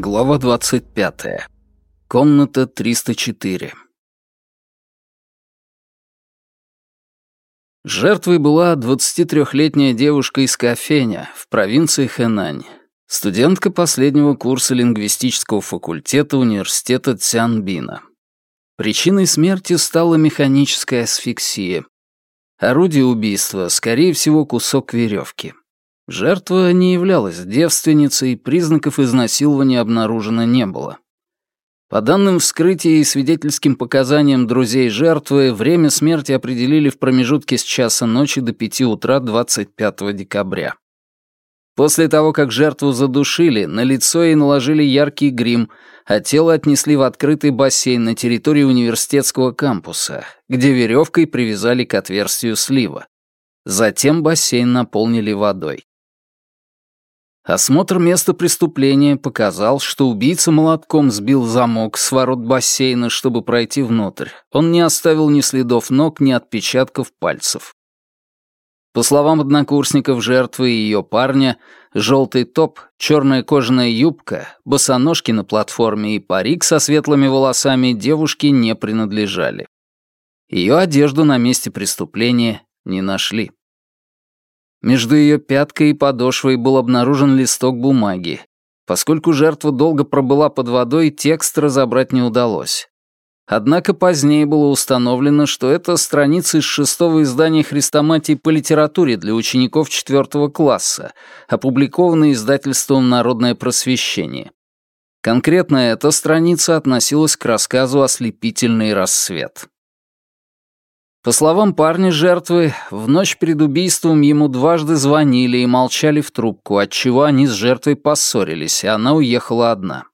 Глава 25. Комната 304. Жертвой была 23-летняя девушка из Кафеня в провинции Хэнань, студентка последнего курса лингвистического факультета университета Цянбина. Причиной смерти стала механическая асфиксия. Орудие убийства, скорее всего, кусок веревки. Жертва не являлась девственницей, признаков изнасилования обнаружено не было. По данным вскрытия и свидетельским показаниям друзей жертвы, время смерти определили в промежутке с часа ночи до пяти утра 25 декабря. После того, как жертву задушили, на лицо ей наложили яркий грим, а тело отнесли в открытый бассейн на территории университетского кампуса, где веревкой привязали к отверстию слива. Затем бассейн наполнили водой. Осмотр места преступления показал, что убийца молотком сбил замок с ворот бассейна, чтобы пройти внутрь. Он не оставил ни следов ног, ни отпечатков пальцев. По словам однокурсников жертвы и ее парня, желтый топ, черная кожаная юбка, босоножки на платформе и парик со светлыми волосами девушке не принадлежали. Ее одежду на месте преступления не нашли. Между ее пяткой и подошвой был обнаружен листок бумаги. Поскольку жертва долго пробыла под водой, текст разобрать не удалось. Однако позднее было установлено, что это страница из шестого издания «Хрестоматии по литературе» для учеников четвертого класса, опубликованная издательством «Народное просвещение». Конкретно эта страница относилась к рассказу «Ослепительный рассвет». По словам парня жертвы, в ночь перед убийством ему дважды звонили и молчали в трубку, отчего они с жертвой поссорились, и она уехала одна.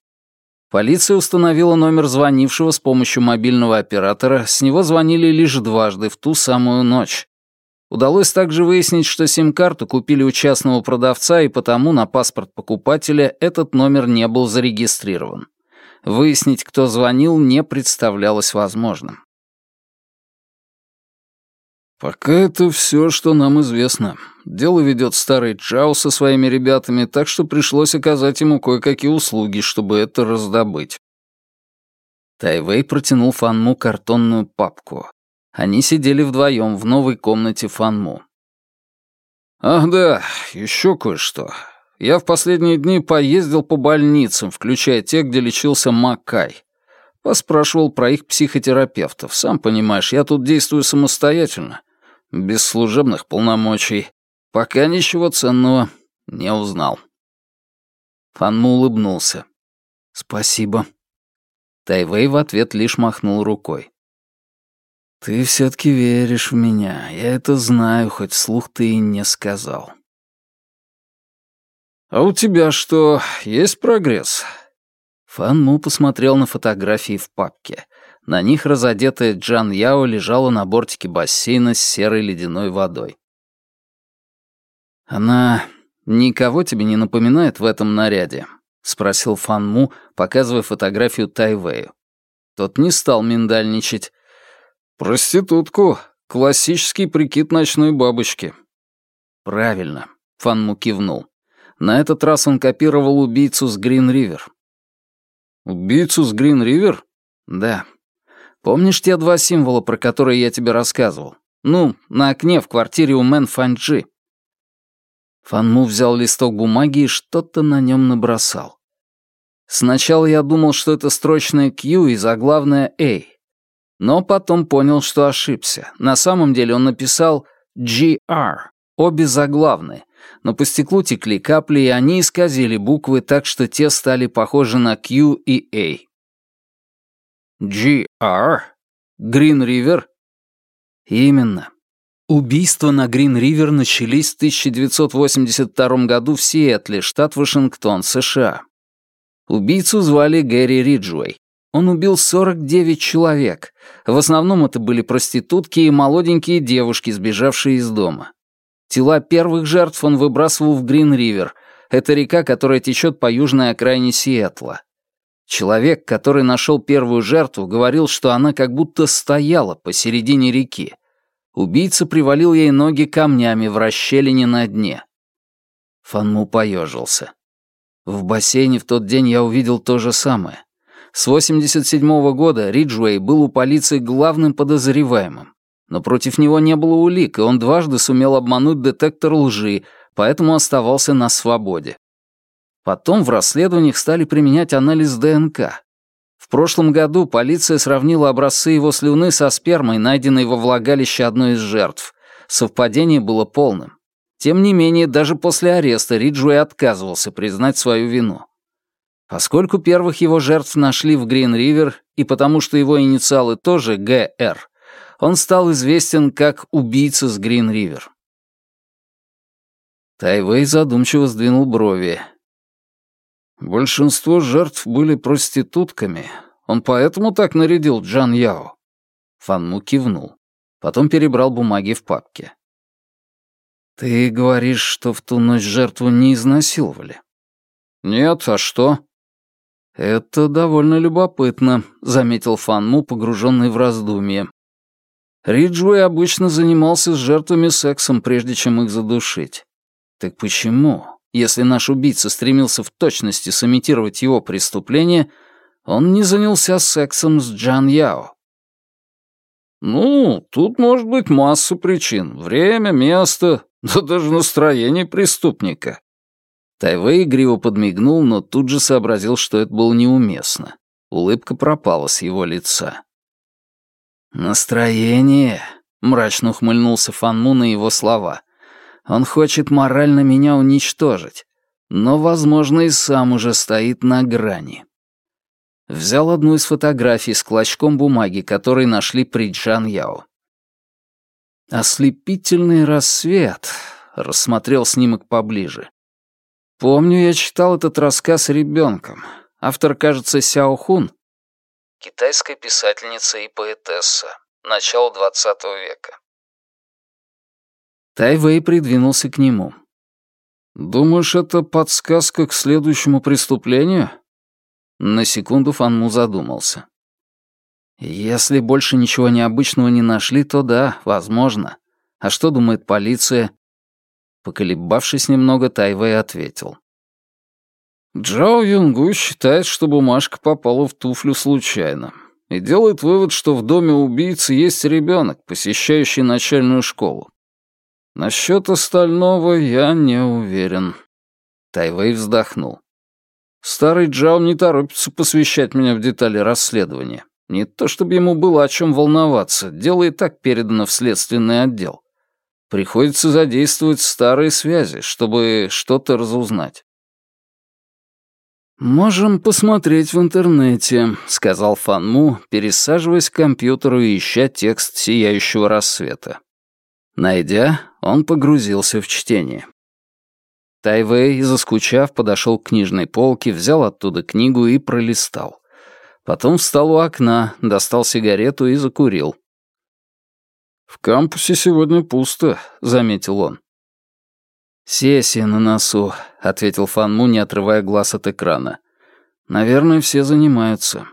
Полиция установила номер звонившего с помощью мобильного оператора, с него звонили лишь дважды в ту самую ночь. Удалось также выяснить, что сим-карту купили у частного продавца, и потому на паспорт покупателя этот номер не был зарегистрирован. Выяснить, кто звонил, не представлялось возможным. «Пока это все, что нам известно. Дело ведет старый Чао со своими ребятами, так что пришлось оказать ему кое-какие услуги, чтобы это раздобыть». Тайвей протянул Фанму картонную папку. Они сидели вдвоем в новой комнате Фанму. «Ах да, еще кое-что. Я в последние дни поездил по больницам, включая те, где лечился Макай. Поспрашивал про их психотерапевтов. Сам понимаешь, я тут действую самостоятельно, без служебных полномочий. Пока ничего ценного не узнал. Фанму улыбнулся. «Спасибо». Тайвей в ответ лишь махнул рукой. «Ты все-таки веришь в меня. Я это знаю, хоть слух ты и не сказал». «А у тебя что, есть прогресс?» Фан посмотрел на фотографии в папке. На них разодетая Джан Яо лежала на бортике бассейна с серой ледяной водой. «Она никого тебе не напоминает в этом наряде?» — спросил Фан Му, показывая фотографию Тайвэю. Тот не стал миндальничать. «Проститутку. Классический прикид ночной бабочки». «Правильно», — Фан Му кивнул. На этот раз он копировал убийцу с Грин-Ривер. «Убийцу с Грин-Ривер?» «Да. Помнишь те два символа, про которые я тебе рассказывал? Ну, на окне в квартире у Мэн Фанджи». Фанму взял листок бумаги и что-то на нем набросал. Сначала я думал, что это строчное Q и заглавное A. Но потом понял, что ошибся. На самом деле он написал GR, обе заглавные, но по стеклу текли капли, и они исказили буквы так, что те стали похожи на Q и A. GR? Грин-Ривер? Именно. Убийства на Грин-Ривер начались в 1982 году в Сиэтле, штат Вашингтон, США. Убийцу звали Гэри Риджуэй. Он убил 49 человек. В основном это были проститутки и молоденькие девушки, сбежавшие из дома. Тела первых жертв он выбрасывал в Грин-Ривер. Это река, которая течет по южной окраине Сиэтла. Человек, который нашел первую жертву, говорил, что она как будто стояла посередине реки. Убийца привалил ей ноги камнями в расщелине на дне. Фанму поежился. В бассейне в тот день я увидел то же самое. С 87 -го года Риджуэй был у полиции главным подозреваемым. Но против него не было улик, и он дважды сумел обмануть детектор лжи, поэтому оставался на свободе. Потом в расследованиях стали применять анализ ДНК. В прошлом году полиция сравнила образцы его слюны со спермой, найденной во влагалище одной из жертв. Совпадение было полным. Тем не менее, даже после ареста Риджуэй отказывался признать свою вину. Поскольку первых его жертв нашли в Грин-Ривер, и потому что его инициалы тоже ГР, он стал известен как убийца с Грин-Ривер. Тайвей задумчиво сдвинул брови. Большинство жертв были проститутками. Он поэтому так нарядил Джан Яо. Фанму кивнул. Потом перебрал бумаги в папке. «Ты говоришь, что в ту ночь жертву не изнасиловали?» «Нет, а что?» «Это довольно любопытно», — заметил Фанму, погруженный в раздумье. Риджуэй обычно занимался с жертвами сексом, прежде чем их задушить. Так почему, если наш убийца стремился в точности сымитировать его преступление, он не занялся сексом с Джан Яо? «Ну, тут может быть масса причин. Время, место, да даже настроение преступника». Тайвей игриво подмигнул, но тут же сообразил, что это было неуместно. Улыбка пропала с его лица. «Настроение?» — мрачно ухмыльнулся Фанму на его слова. «Он хочет морально меня уничтожить, но, возможно, и сам уже стоит на грани». Взял одну из фотографий с клочком бумаги, который нашли при Джан Яо. «Ослепительный рассвет», — рассмотрел снимок поближе. «Помню, я читал этот рассказ ребенком. Автор, кажется, Сяо Хун». Китайская писательница и поэтесса. Начало XX века. Тайвей придвинулся к нему. «Думаешь, это подсказка к следующему преступлению?» На секунду Фанму задумался. «Если больше ничего необычного не нашли, то да, возможно. А что думает полиция?» Поколебавшись немного, Тайвей ответил. Джао Юнгу считает, что бумажка попала в туфлю случайно. И делает вывод, что в доме убийцы есть ребенок, посещающий начальную школу. Насчет остального я не уверен. Тайвей вздохнул. Старый Джао не торопится посвящать меня в детали расследования. Не то чтобы ему было о чем волноваться, дело и так передано в следственный отдел. Приходится задействовать старые связи, чтобы что-то разузнать. «Можем посмотреть в интернете», — сказал Фанму, пересаживаясь к компьютеру и ища текст «Сияющего рассвета». Найдя, он погрузился в чтение. Тайвей, заскучав, подошел к книжной полке, взял оттуда книгу и пролистал. Потом встал у окна, достал сигарету и закурил. «В кампусе сегодня пусто», — заметил он. «Сессия на носу», — ответил Фанму, не отрывая глаз от экрана. «Наверное, все занимаются».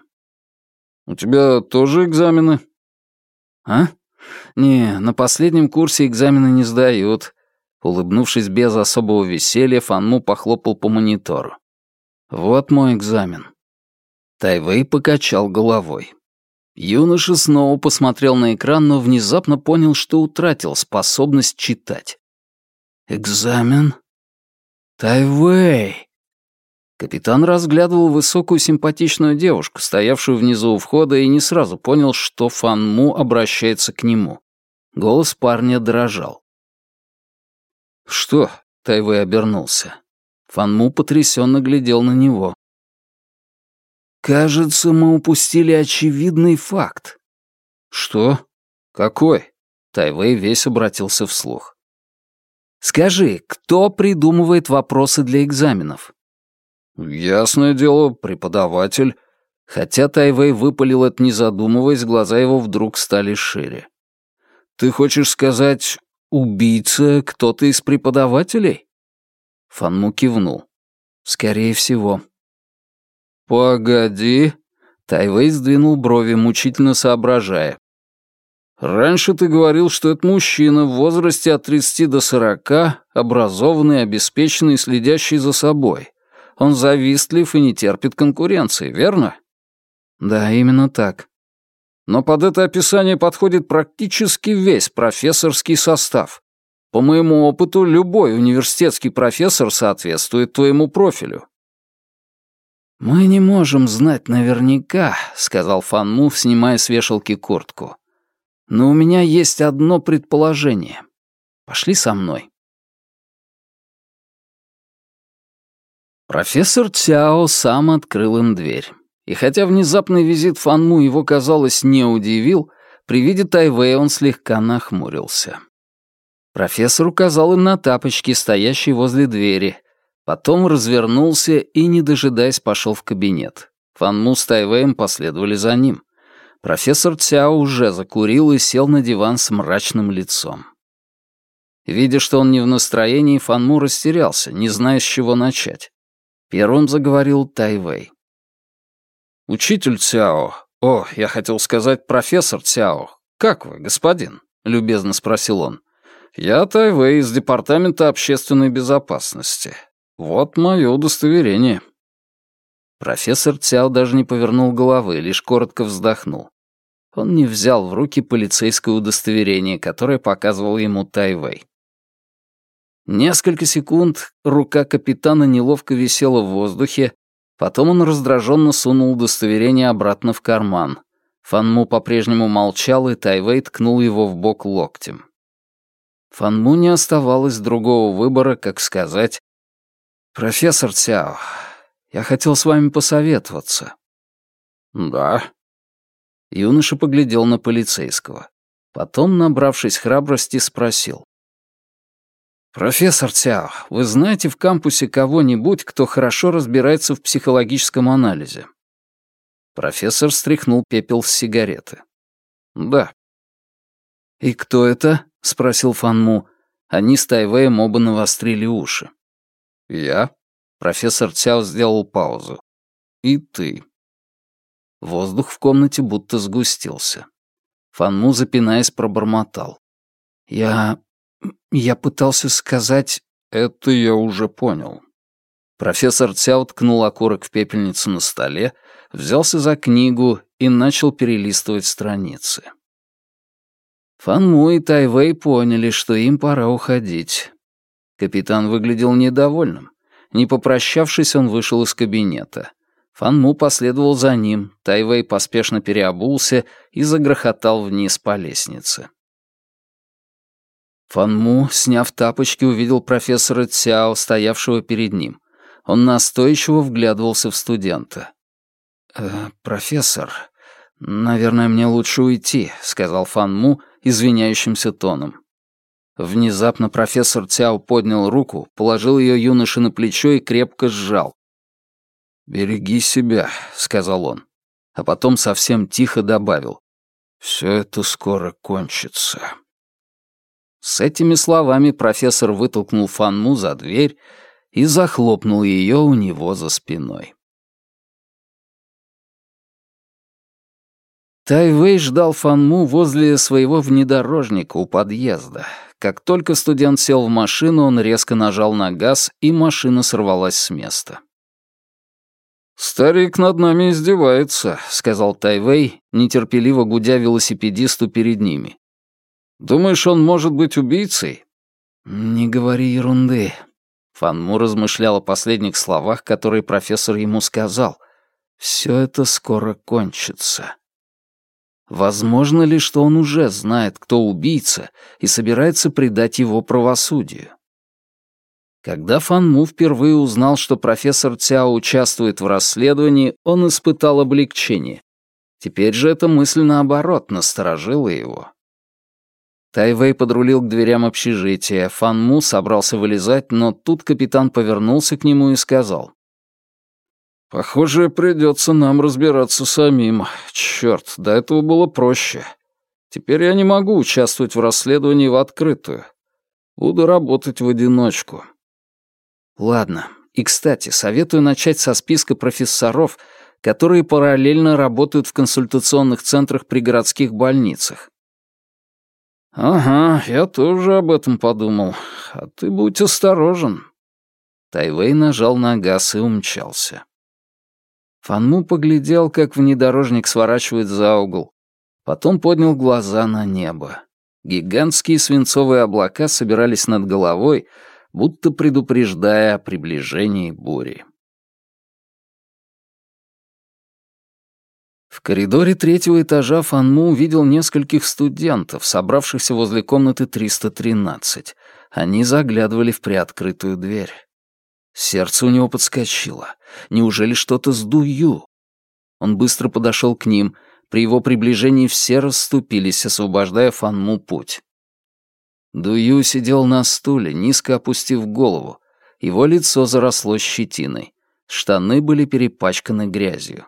«У тебя тоже экзамены?» «А? Не, на последнем курсе экзамены не сдают. Улыбнувшись без особого веселья, Фанму похлопал по монитору. «Вот мой экзамен». Тайвей покачал головой. Юноша снова посмотрел на экран, но внезапно понял, что утратил способность читать. «Экзамен? Тайвей!» Капитан разглядывал высокую симпатичную девушку, стоявшую внизу у входа, и не сразу понял, что Фан Му обращается к нему. Голос парня дрожал. «Что?» — Тайвей обернулся. Фанму потрясенно глядел на него. «Кажется, мы упустили очевидный факт». «Что? Какой?» Тайвей весь обратился вслух. «Скажи, кто придумывает вопросы для экзаменов?» «Ясное дело, преподаватель». Хотя Тайвей выпалил это не задумываясь, глаза его вдруг стали шире. «Ты хочешь сказать, «Убийца кто-то из преподавателей?» Фанму кивнул. «Скорее всего». «Погоди», — Тайвей сдвинул брови, мучительно соображая. «Раньше ты говорил, что это мужчина в возрасте от 30 до 40, образованный, обеспеченный, следящий за собой. Он завистлив и не терпит конкуренции, верно? Да, именно так. Но под это описание подходит практически весь профессорский состав. По моему опыту, любой университетский профессор соответствует твоему профилю. «Мы не можем знать наверняка», — сказал Фанму, снимая с вешалки куртку. «Но у меня есть одно предположение. Пошли со мной». Профессор Цяо сам открыл им дверь. И хотя внезапный визит Фанму его, казалось, не удивил, при виде Тайвэя он слегка нахмурился. Профессор указал им на тапочки, стоящие возле двери, Потом развернулся и, не дожидаясь, пошел в кабинет. Фан Му с Тайвеем последовали за ним. Профессор Цяо уже закурил и сел на диван с мрачным лицом. Видя, что он не в настроении, Фан Му растерялся, не зная, с чего начать. Первым заговорил Тайвей. «Учитель Цяо, о, я хотел сказать профессор Цяо, как вы, господин?» — любезно спросил он. «Я Тайвей из Департамента общественной безопасности. «Вот мое удостоверение». Профессор Цяо даже не повернул головы, лишь коротко вздохнул. Он не взял в руки полицейское удостоверение, которое показывал ему Тайвей. Несколько секунд рука капитана неловко висела в воздухе, потом он раздраженно сунул удостоверение обратно в карман. Фанму по-прежнему молчал, и Тайвей ткнул его в бок локтем. Фанму не оставалось другого выбора, как сказать «Профессор Цяо, я хотел с вами посоветоваться». «Да». Юноша поглядел на полицейского. Потом, набравшись храбрости, спросил. «Профессор Цяо, вы знаете в кампусе кого-нибудь, кто хорошо разбирается в психологическом анализе?» Профессор стряхнул пепел с сигареты. «Да». «И кто это?» — спросил Фанму. Они с Тайвеем оба навострили уши. «Я?» Профессор Цяо сделал паузу. «И ты?» Воздух в комнате будто сгустился. Фанму, запинаясь, пробормотал. «Я... я пытался сказать...» «Это я уже понял». Профессор Цяо ткнул окурок в пепельницу на столе, взялся за книгу и начал перелистывать страницы. Фанму и Тайвей поняли, что им пора уходить. Капитан выглядел недовольным. Не попрощавшись, он вышел из кабинета. Фанму последовал за ним, Тайвей поспешно переобулся и загрохотал вниз по лестнице. Фанму, сняв тапочки, увидел профессора Цяо, стоявшего перед ним. Он настойчиво вглядывался в студента. «Э, «Профессор, наверное, мне лучше уйти», — сказал Фанму извиняющимся тоном. Внезапно профессор Цяо поднял руку, положил ее юноше на плечо и крепко сжал. «Береги себя», — сказал он, а потом совсем тихо добавил. «Все это скоро кончится». С этими словами профессор вытолкнул Фанму за дверь и захлопнул ее у него за спиной. Тайвей ждал Фанму возле своего внедорожника у подъезда. Как только студент сел в машину, он резко нажал на газ, и машина сорвалась с места. «Старик над нами издевается», — сказал Тайвей, нетерпеливо гудя велосипедисту перед ними. «Думаешь, он может быть убийцей?» «Не говори ерунды», — Фанму размышлял о последних словах, которые профессор ему сказал. «Все это скоро кончится». Возможно ли, что он уже знает, кто убийца, и собирается предать его правосудию? Когда Фан Му впервые узнал, что профессор Цяо участвует в расследовании, он испытал облегчение. Теперь же эта мысль, наоборот, насторожила его. Тайвей подрулил к дверям общежития. Фан Му собрался вылезать, но тут капитан повернулся к нему и сказал. Похоже, придется нам разбираться самим. Черт, до этого было проще. Теперь я не могу участвовать в расследовании в открытую. Буду работать в одиночку. Ладно. И, кстати, советую начать со списка профессоров, которые параллельно работают в консультационных центрах при городских больницах. Ага, я тоже об этом подумал. А ты будь осторожен. Тайвей нажал на газ и умчался. Фанму поглядел, как внедорожник сворачивает за угол. Потом поднял глаза на небо. Гигантские свинцовые облака собирались над головой, будто предупреждая о приближении бури. В коридоре третьего этажа Фанму увидел нескольких студентов, собравшихся возле комнаты 313. Они заглядывали в приоткрытую дверь. Сердце у него подскочило. Неужели что-то с Дую? Он быстро подошел к ним. При его приближении все расступились, освобождая Фанму путь. Дую сидел на стуле, низко опустив голову. Его лицо заросло щетиной. Штаны были перепачканы грязью.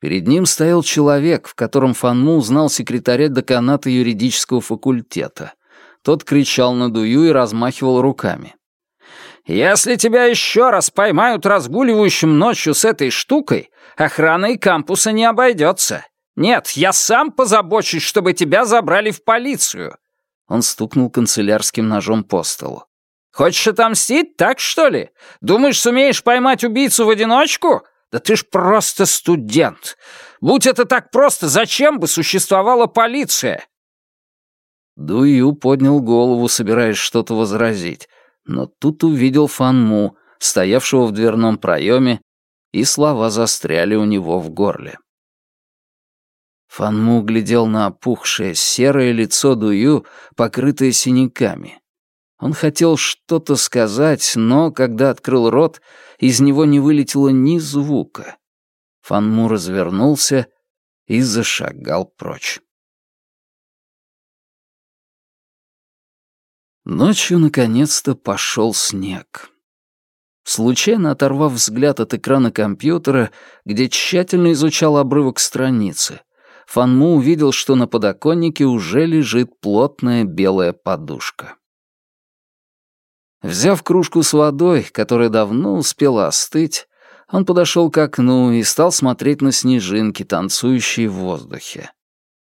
Перед ним стоял человек, в котором Фанму узнал секретаря деканата юридического факультета. Тот кричал на Дую и размахивал руками. «Если тебя еще раз поймают разгуливающим ночью с этой штукой, охраной кампуса не обойдется. Нет, я сам позабочусь, чтобы тебя забрали в полицию». Он стукнул канцелярским ножом по столу. «Хочешь отомстить, так что ли? Думаешь, сумеешь поймать убийцу в одиночку? Да ты ж просто студент. Будь это так просто, зачем бы существовала полиция?» Дую поднял голову, собираясь что-то возразить, но тут увидел Фанму, стоявшего в дверном проеме, и слова застряли у него в горле. Фанму глядел на опухшее серое лицо Дую, покрытое синяками. Он хотел что-то сказать, но, когда открыл рот, из него не вылетело ни звука. Фанму развернулся и зашагал прочь. Ночью, наконец-то, пошел снег. Случайно оторвав взгляд от экрана компьютера, где тщательно изучал обрывок страницы, Фанму увидел, что на подоконнике уже лежит плотная белая подушка. Взяв кружку с водой, которая давно успела остыть, он подошел к окну и стал смотреть на снежинки, танцующие в воздухе.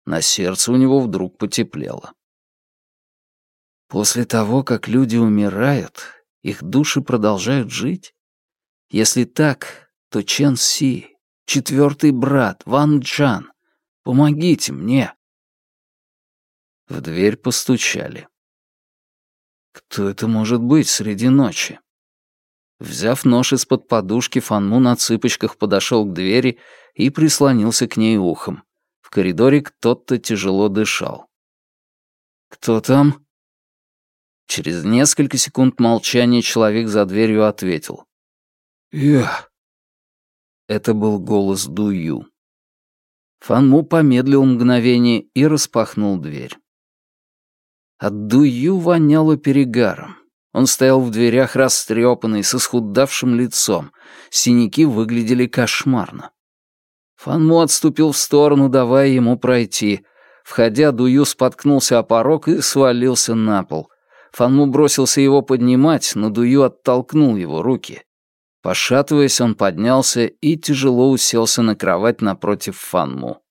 На сердце у него вдруг потеплело. После того, как люди умирают, их души продолжают жить? Если так, то Чен Си, четвертый брат, Ван Джан, помогите мне. В дверь постучали. Кто это может быть среди ночи? Взяв нож из-под подушки, Фанму на цыпочках подошел к двери и прислонился к ней ухом. В коридоре кто-то тяжело дышал. «Кто там?» Через несколько секунд молчания человек за дверью ответил. «Я». Это был голос Дую. Фанму помедлил мгновение и распахнул дверь. От Дую воняло перегаром. Он стоял в дверях растрепанный, с исхудавшим лицом. Синяки выглядели кошмарно. Фанму отступил в сторону, давая ему пройти. Входя, Дую споткнулся о порог и свалился на пол. Фанму бросился его поднимать, но Дую оттолкнул его руки. Пошатываясь, он поднялся и тяжело уселся на кровать напротив Фанму.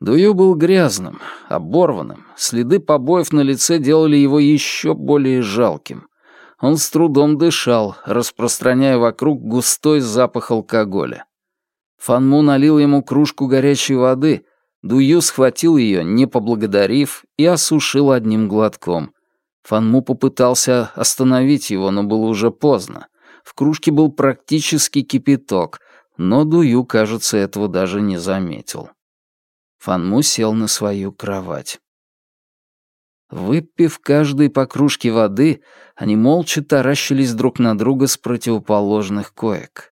Дую был грязным, оборванным. Следы побоев на лице делали его еще более жалким. Он с трудом дышал, распространяя вокруг густой запах алкоголя. Фанму налил ему кружку горячей воды, Дую схватил ее, не поблагодарив, и осушил одним глотком. Фанму попытался остановить его, но было уже поздно. В кружке был практически кипяток, но Дую, кажется, этого даже не заметил. Фанму сел на свою кровать. Выпив каждый по кружке воды, они молча таращились друг на друга с противоположных коек.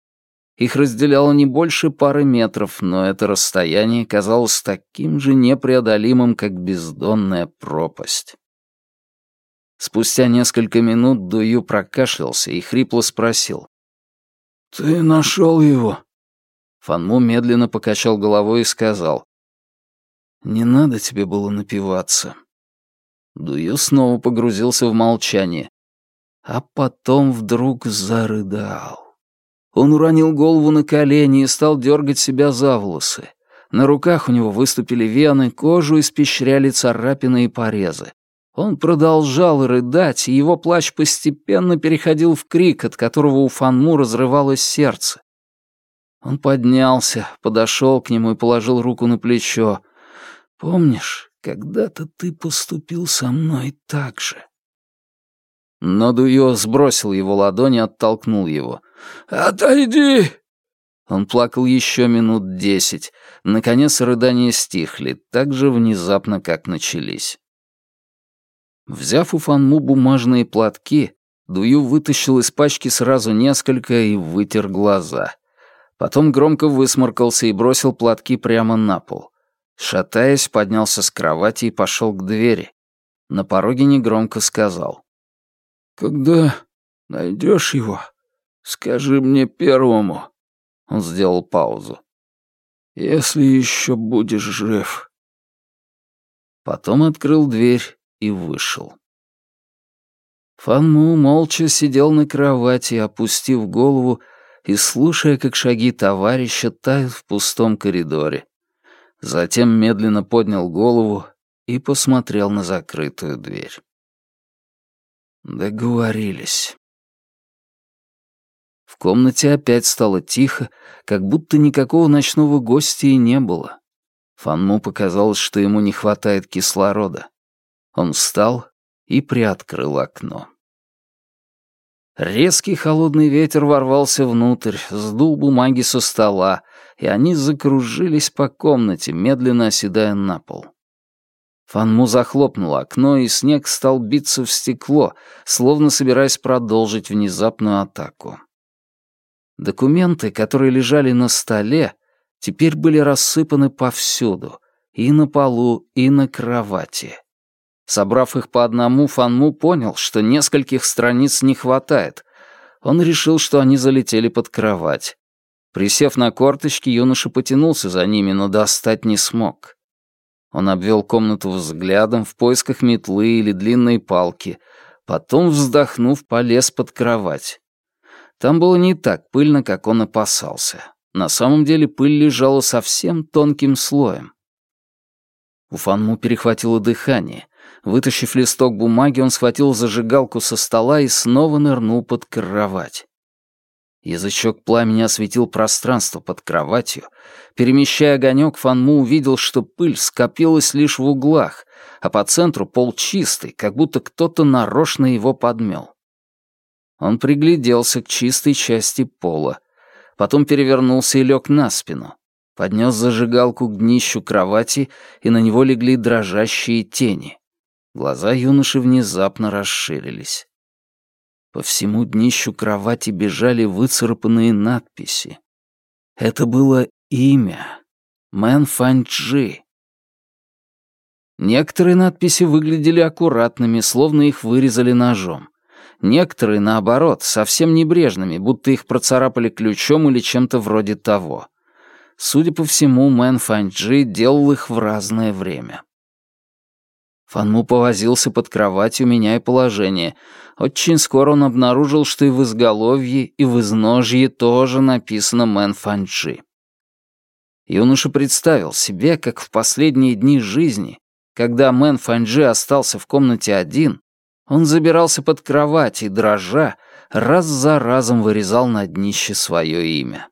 Их разделяло не больше пары метров, но это расстояние казалось таким же непреодолимым, как бездонная пропасть. Спустя несколько минут Дую прокашлялся и хрипло спросил. «Ты нашел его?» Фанму медленно покачал головой и сказал. «Не надо тебе было напиваться». Дую снова погрузился в молчание, а потом вдруг зарыдал. Он уронил голову на колени и стал дергать себя за волосы. На руках у него выступили вены, кожу испещряли царапины и порезы. Он продолжал рыдать, и его плач постепенно переходил в крик, от которого у Фанму разрывалось сердце. Он поднялся, подошел к нему и положил руку на плечо. «Помнишь, когда-то ты поступил со мной так же?» Но Дуё сбросил его ладони оттолкнул его. «Отойди!» Он плакал еще минут десять. Наконец рыдания стихли, так же внезапно, как начались. Взяв у Фанму бумажные платки, Дую вытащил из пачки сразу несколько и вытер глаза. Потом громко высморкался и бросил платки прямо на пол. Шатаясь, поднялся с кровати и пошел к двери. На пороге негромко сказал. «Когда найдешь его, скажи мне первому». Он сделал паузу. «Если еще будешь жив». Потом открыл дверь и вышел. Фанму молча сидел на кровати, опустив голову и слушая, как шаги товарища тают в пустом коридоре. Затем медленно поднял голову и посмотрел на закрытую дверь. Договорились. В комнате опять стало тихо, как будто никакого ночного гостя и не было. Фанму показалось, что ему не хватает кислорода. Он встал и приоткрыл окно. Резкий холодный ветер ворвался внутрь, сдул бумаги со стола, и они закружились по комнате, медленно оседая на пол. Фанму захлопнул окно, и снег стал биться в стекло, словно собираясь продолжить внезапную атаку. Документы, которые лежали на столе, теперь были рассыпаны повсюду, и на полу, и на кровати. Собрав их по одному, Фанму понял, что нескольких страниц не хватает. Он решил, что они залетели под кровать. Присев на корточки, юноша потянулся за ними, но достать не смог. Он обвел комнату взглядом в поисках метлы или длинной палки, потом, вздохнув, полез под кровать. Там было не так пыльно, как он опасался. На самом деле пыль лежала совсем тонким слоем. У Фанму перехватило дыхание. Вытащив листок бумаги, он схватил зажигалку со стола и снова нырнул под кровать. Язычок пламени осветил пространство под кроватью. Перемещая огонек, Фанму увидел, что пыль скопилась лишь в углах, а по центру пол чистый, как будто кто-то нарочно его подмел. Он пригляделся к чистой части пола, потом перевернулся и лег на спину, поднес зажигалку к днищу кровати, и на него легли дрожащие тени. Глаза юноши внезапно расширились. По всему днищу кровати бежали выцарапанные надписи. Это было имя. Мэн Фанчжи. Некоторые надписи выглядели аккуратными, словно их вырезали ножом. Некоторые, наоборот, совсем небрежными, будто их процарапали ключом или чем-то вроде того. Судя по всему, Мэн Фанчжи делал их в разное время. Фан Му повозился под кроватью, меняя положение. Очень скоро он обнаружил, что и в изголовье, и в изножье тоже написано «Мэн Фанчжи». Юноша представил себе, как в последние дни жизни, когда Мэн Фанчжи остался в комнате один, он забирался под кровать и, дрожа, раз за разом вырезал на днище свое имя.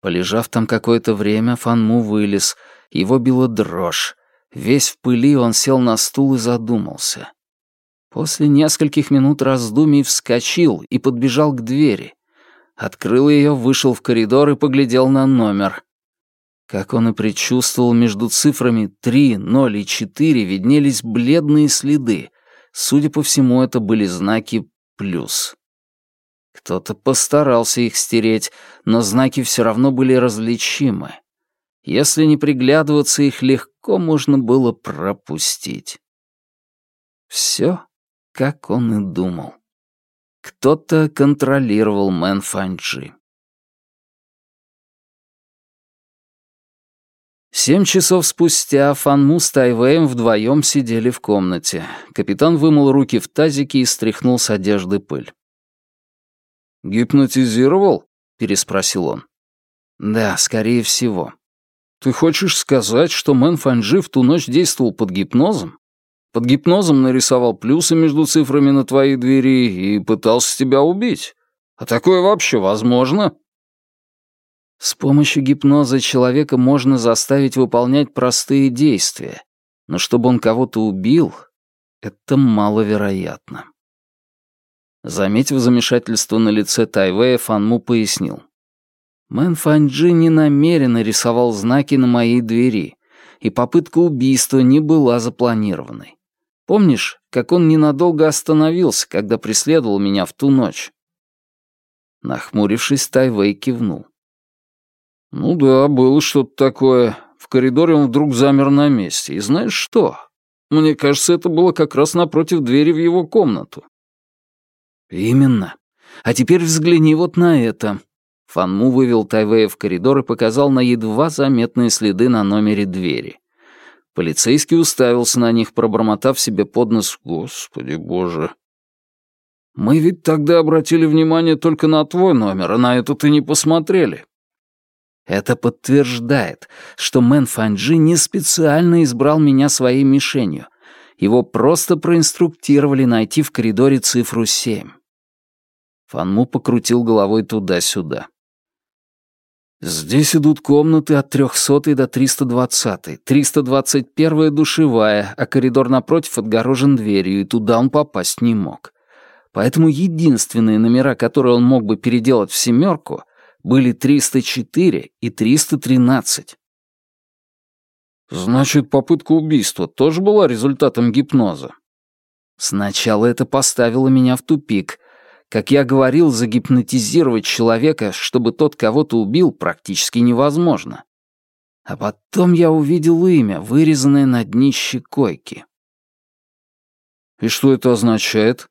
Полежав там какое-то время, Фанму вылез, его била дрожь. Весь в пыли он сел на стул и задумался. После нескольких минут раздумий вскочил и подбежал к двери. Открыл ее, вышел в коридор и поглядел на номер. Как он и предчувствовал, между цифрами 3, 0 и 4 виднелись бледные следы. Судя по всему, это были знаки «плюс». Кто-то постарался их стереть, но знаки все равно были различимы. Если не приглядываться, их легко можно было пропустить. Все, как он и думал. Кто-то контролировал Мэн Фанчжи. Семь часов спустя Фан Му с Тайвеем вдвоем сидели в комнате. Капитан вымыл руки в тазике и стряхнул с одежды пыль. «Гипнотизировал?» — переспросил он. «Да, скорее всего. Ты хочешь сказать, что Мэн Фанчжи в ту ночь действовал под гипнозом? Под гипнозом нарисовал плюсы между цифрами на твоей двери и пытался тебя убить. А такое вообще возможно?» С помощью гипноза человека можно заставить выполнять простые действия, но чтобы он кого-то убил, это маловероятно. Заметив замешательство на лице Тайвея, Фанму пояснил. Мэн Фанджи не намеренно рисовал знаки на моей двери, и попытка убийства не была запланированной. Помнишь, как он ненадолго остановился, когда преследовал меня в ту ночь?» Нахмурившись, Тайвей кивнул. «Ну да, было что-то такое. В коридоре он вдруг замер на месте. И знаешь что? Мне кажется, это было как раз напротив двери в его комнату». «Именно. А теперь взгляни вот на это». Фанму вывел Тайвея в коридор и показал на едва заметные следы на номере двери. Полицейский уставился на них, пробормотав себе под нос «Господи боже». «Мы ведь тогда обратили внимание только на твой номер, а на этот и не посмотрели. Это подтверждает, что Мэн Фанджи не специально избрал меня своей мишенью. Его просто проинструктировали найти в коридоре цифру 7. Фанму покрутил головой туда-сюда. Здесь идут комнаты от 300 до 320. 321 душевая, а коридор напротив отгорожен дверью, и туда он попасть не мог. Поэтому единственные номера, которые он мог бы переделать в семерку, были 304 и 313. Значит, попытка убийства тоже была результатом гипноза? Сначала это поставило меня в тупик. Как я говорил, загипнотизировать человека, чтобы тот кого-то убил, практически невозможно. А потом я увидел имя, вырезанное на днище койки. И что это означает?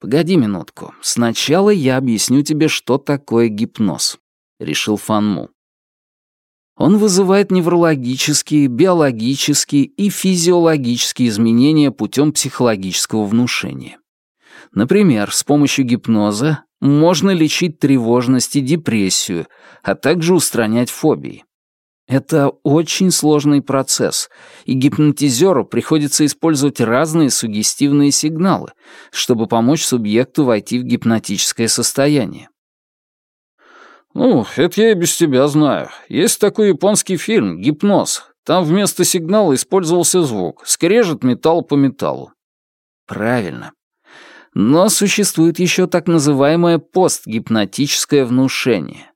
Погоди минутку. Сначала я объясню тебе, что такое гипноз. — решил Фанму. Он вызывает неврологические, биологические и физиологические изменения путем психологического внушения. Например, с помощью гипноза можно лечить тревожность и депрессию, а также устранять фобии. Это очень сложный процесс, и гипнотизеру приходится использовать разные сугестивные сигналы, чтобы помочь субъекту войти в гипнотическое состояние. «Ну, это я и без тебя знаю. Есть такой японский фильм «Гипноз». Там вместо сигнала использовался звук. Скрежет металл по металлу». «Правильно. Но существует еще так называемое постгипнотическое внушение.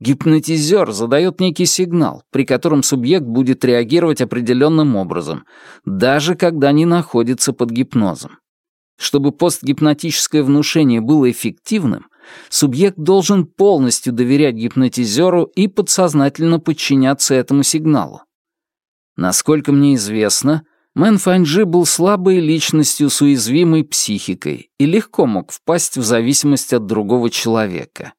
Гипнотизер задает некий сигнал, при котором субъект будет реагировать определенным образом, даже когда не находится под гипнозом. Чтобы постгипнотическое внушение было эффективным, субъект должен полностью доверять гипнотизеру и подсознательно подчиняться этому сигналу. Насколько мне известно, Мэн Фанджи был слабой личностью с уязвимой психикой и легко мог впасть в зависимость от другого человека.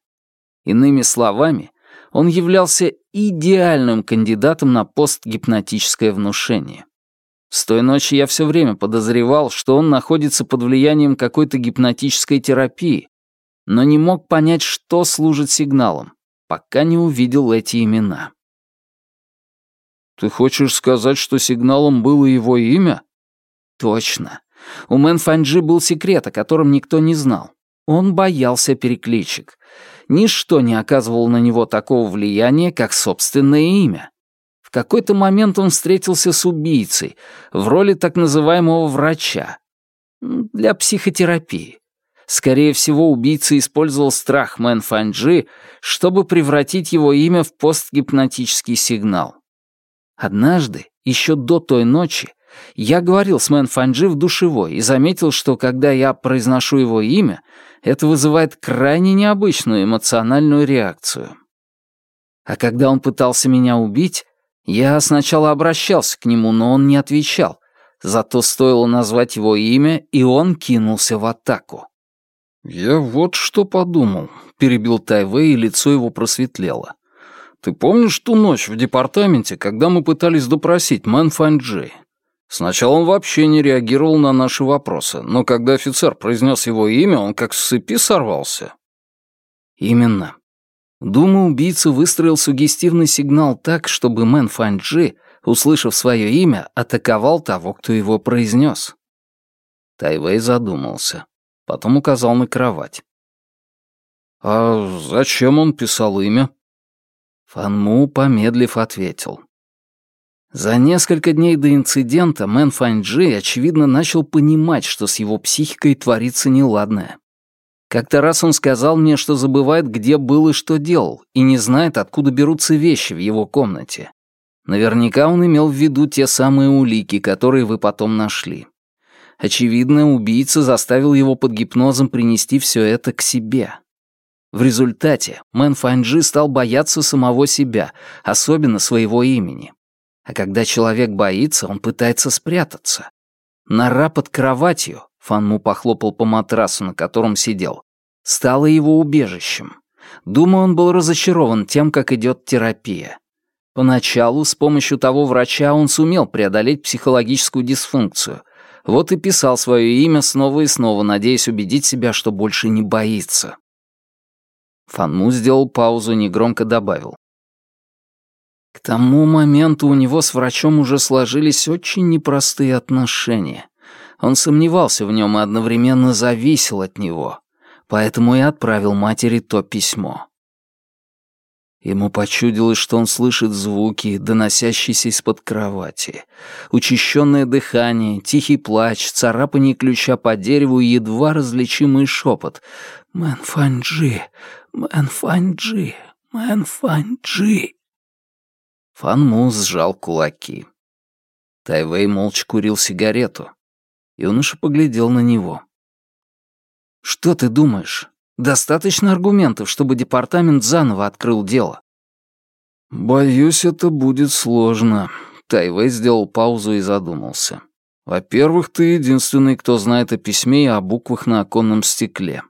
Иными словами, он являлся идеальным кандидатом на постгипнотическое внушение. С той ночи я все время подозревал, что он находится под влиянием какой-то гипнотической терапии, но не мог понять, что служит сигналом, пока не увидел эти имена. «Ты хочешь сказать, что сигналом было его имя?» «Точно. У Мэн Фанджи был секрет, о котором никто не знал. Он боялся перекличек. Ничто не оказывало на него такого влияния, как собственное имя. В какой-то момент он встретился с убийцей в роли так называемого врача для психотерапии. Скорее всего, убийца использовал страх Мэн Фанчжи, чтобы превратить его имя в постгипнотический сигнал. Однажды, еще до той ночи, я говорил с Мэн Фанчжи в душевой и заметил, что когда я произношу его имя, это вызывает крайне необычную эмоциональную реакцию. А когда он пытался меня убить, я сначала обращался к нему, но он не отвечал. Зато стоило назвать его имя, и он кинулся в атаку. «Я вот что подумал», — перебил Тайвей, и лицо его просветлело. «Ты помнишь ту ночь в департаменте, когда мы пытались допросить Мэн Фанчжи? Сначала он вообще не реагировал на наши вопросы, но когда офицер произнес его имя, он как с цепи сорвался». «Именно. Думаю, убийца выстроил суггестивный сигнал так, чтобы Мэн Фанчжи Услышав свое имя, атаковал того, кто его произнес. Тайвей задумался. Потом указал на кровать. «А зачем он писал имя?» Фанму, помедлив, ответил. За несколько дней до инцидента Мэн Фаньджи, очевидно, начал понимать, что с его психикой творится неладное. Как-то раз он сказал мне, что забывает, где был и что делал, и не знает, откуда берутся вещи в его комнате. Наверняка он имел в виду те самые улики, которые вы потом нашли. Очевидно, убийца заставил его под гипнозом принести все это к себе. В результате Мэн Фанджи стал бояться самого себя, особенно своего имени. А когда человек боится, он пытается спрятаться. Нора под кроватью, Фанму похлопал по матрасу, на котором сидел, стала его убежищем. Думаю, он был разочарован тем, как идет терапия. Поначалу с помощью того врача он сумел преодолеть психологическую дисфункцию, вот и писал свое имя снова и снова, надеясь убедить себя, что больше не боится. Фанму сделал паузу и негромко добавил. К тому моменту у него с врачом уже сложились очень непростые отношения. Он сомневался в нем и одновременно зависел от него, поэтому и отправил матери то письмо. Ему почудилось, что он слышит звуки, доносящиеся из-под кровати. Учащенное дыхание, тихий плач, царапание ключа по дереву и едва различимый шепот. «Мэн Фанчжи! Мэн Фанчжи! Мэн Фанчжи!» Фан Му сжал кулаки. Тайвей молча курил сигарету. Юноша поглядел на него. «Что ты думаешь? Достаточно аргументов, чтобы департамент заново открыл дело. Боюсь, это будет сложно. Тайвей сделал паузу и задумался. Во-первых, ты единственный, кто знает о письме и о буквах на оконном стекле.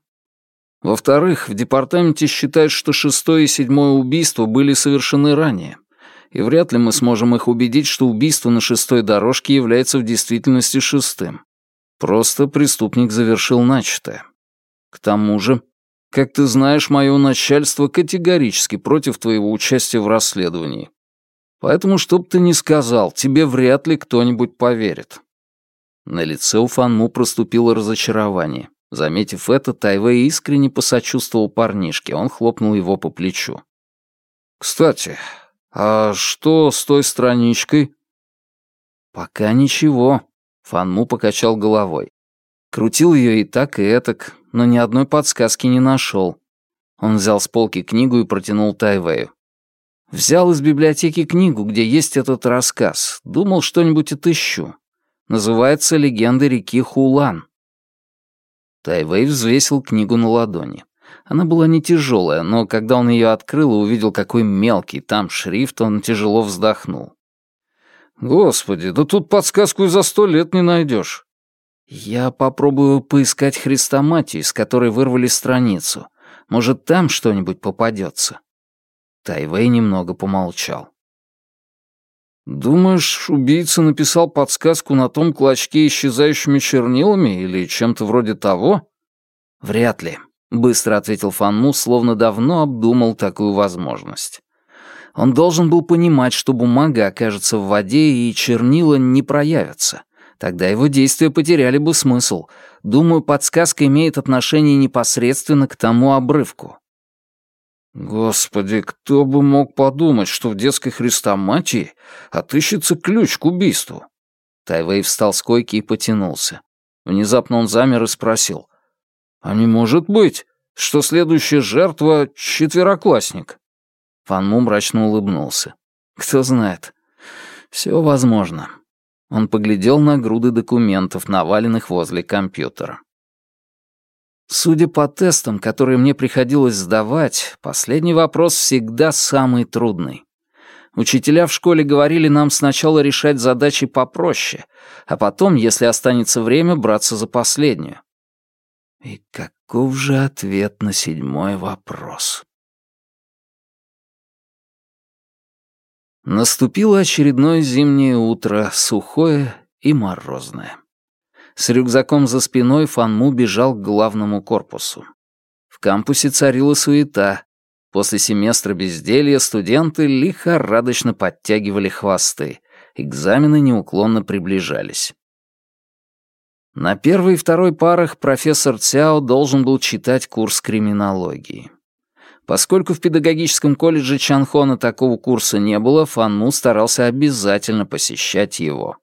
Во-вторых, в департаменте считают, что шестое и седьмое убийство были совершены ранее, и вряд ли мы сможем их убедить, что убийство на шестой дорожке является в действительности шестым. Просто преступник завершил начатое. К тому же, как ты знаешь, мое начальство категорически против твоего участия в расследовании. Поэтому, что бы ты ни сказал, тебе вряд ли кто-нибудь поверит». На лице у Фанму проступило разочарование. Заметив это, Тайвей искренне посочувствовал парнишке, он хлопнул его по плечу. «Кстати, а что с той страничкой?» «Пока ничего», — Фанму покачал головой. Крутил ее и так, и этак, но ни одной подсказки не нашел. Он взял с полки книгу и протянул Тайвею. Взял из библиотеки книгу, где есть этот рассказ. Думал, что-нибудь отыщу. Называется «Легенда реки Хулан». Тайвей взвесил книгу на ладони. Она была не тяжелая, но когда он ее открыл и увидел, какой мелкий там шрифт, он тяжело вздохнул. «Господи, да тут подсказку и за сто лет не найдешь. «Я попробую поискать хрестоматию, с которой вырвали страницу. Может, там что-нибудь попадется». Тайвей немного помолчал. «Думаешь, убийца написал подсказку на том клочке исчезающими чернилами или чем-то вроде того?» «Вряд ли», — быстро ответил Фанму, словно давно обдумал такую возможность. Он должен был понимать, что бумага окажется в воде и чернила не проявятся. Тогда его действия потеряли бы смысл. Думаю, подсказка имеет отношение непосредственно к тому обрывку. Господи, кто бы мог подумать, что в детской хрестоматии отыщется ключ к убийству? Тайвей встал с койки и потянулся. Внезапно он замер и спросил. «А не может быть, что следующая жертва — четвероклассник?» Фанму мрачно улыбнулся. «Кто знает. Все возможно. Он поглядел на груды документов, наваленных возле компьютера. Судя по тестам, которые мне приходилось сдавать, последний вопрос всегда самый трудный. Учителя в школе говорили нам сначала решать задачи попроще, а потом, если останется время, браться за последнюю. И каков же ответ на седьмой вопрос? Наступило очередное зимнее утро, сухое и морозное. С рюкзаком за спиной Фанму бежал к главному корпусу. В кампусе царила суета. После семестра безделья студенты лихорадочно подтягивали хвосты. Экзамены неуклонно приближались. На первой и второй парах профессор Цяо должен был читать курс криминологии. Поскольку в педагогическом колледже Чанхона такого курса не было, Фанму старался обязательно посещать его.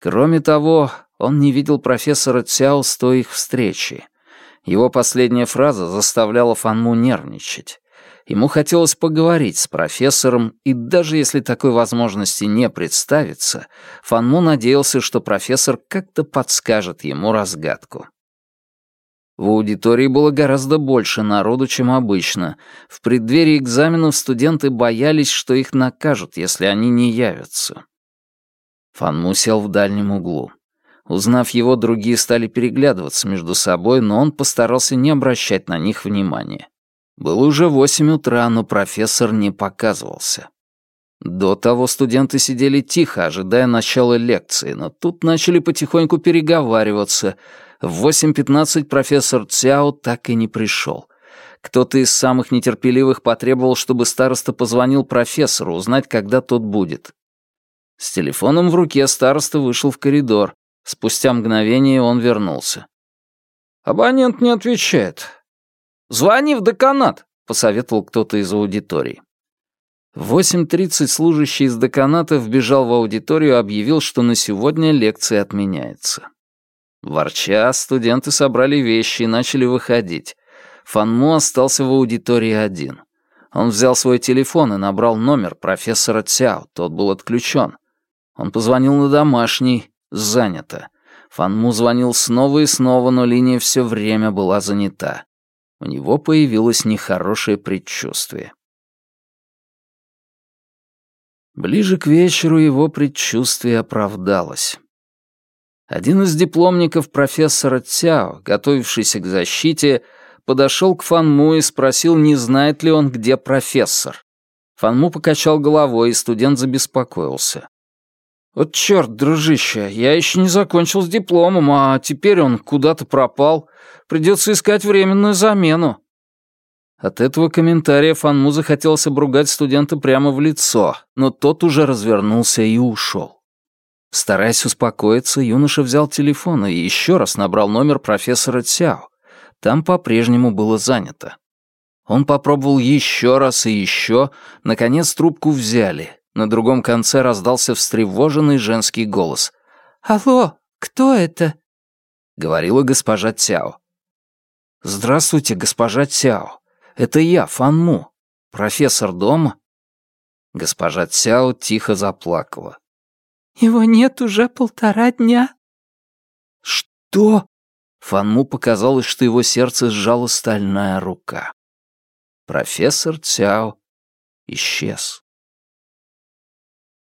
Кроме того, он не видел профессора Цяо с той их встречи. Его последняя фраза заставляла Фанму нервничать. Ему хотелось поговорить с профессором, и даже если такой возможности не представится, Фанму надеялся, что профессор как-то подскажет ему разгадку. В аудитории было гораздо больше народу, чем обычно. В преддверии экзаменов студенты боялись, что их накажут, если они не явятся. Фанму сел в дальнем углу. Узнав его, другие стали переглядываться между собой, но он постарался не обращать на них внимания. Было уже восемь утра, но профессор не показывался. До того студенты сидели тихо, ожидая начала лекции, но тут начали потихоньку переговариваться. В 8.15 профессор Цяо так и не пришел. Кто-то из самых нетерпеливых потребовал, чтобы староста позвонил профессору, узнать, когда тот будет. С телефоном в руке староста вышел в коридор. Спустя мгновение он вернулся. «Абонент не отвечает. «Звони в деканат», — посоветовал кто-то из аудитории. В 8.30 служащий из деканата вбежал в аудиторию и объявил, что на сегодня лекция отменяется. Ворча, студенты собрали вещи и начали выходить. Фанму остался в аудитории один. Он взял свой телефон и набрал номер профессора Цяо, тот был отключен. Он позвонил на домашний, занято. Фанму звонил снова и снова, но линия все время была занята у него появилось нехорошее предчувствие. Ближе к вечеру его предчувствие оправдалось. Один из дипломников профессора Цяо, готовившийся к защите, подошел к Фанму и спросил, не знает ли он, где профессор. Фанму покачал головой, и студент забеспокоился. «Вот черт, дружище, я еще не закончил с дипломом, а теперь он куда-то пропал. Придется искать временную замену». От этого комментария Фанму захотелось обругать студента прямо в лицо, но тот уже развернулся и ушел. Стараясь успокоиться, юноша взял телефон и еще раз набрал номер профессора Цяо. Там по-прежнему было занято. Он попробовал еще раз и еще, наконец трубку взяли. На другом конце раздался встревоженный женский голос. «Алло, кто это?» — говорила госпожа Цяо. «Здравствуйте, госпожа Цяо. Это я, Фанму. Профессор дома?» Госпожа Цяо тихо заплакала. «Его нет уже полтора дня». «Что?» Фанму показалось, что его сердце сжала стальная рука. Профессор Цяо исчез.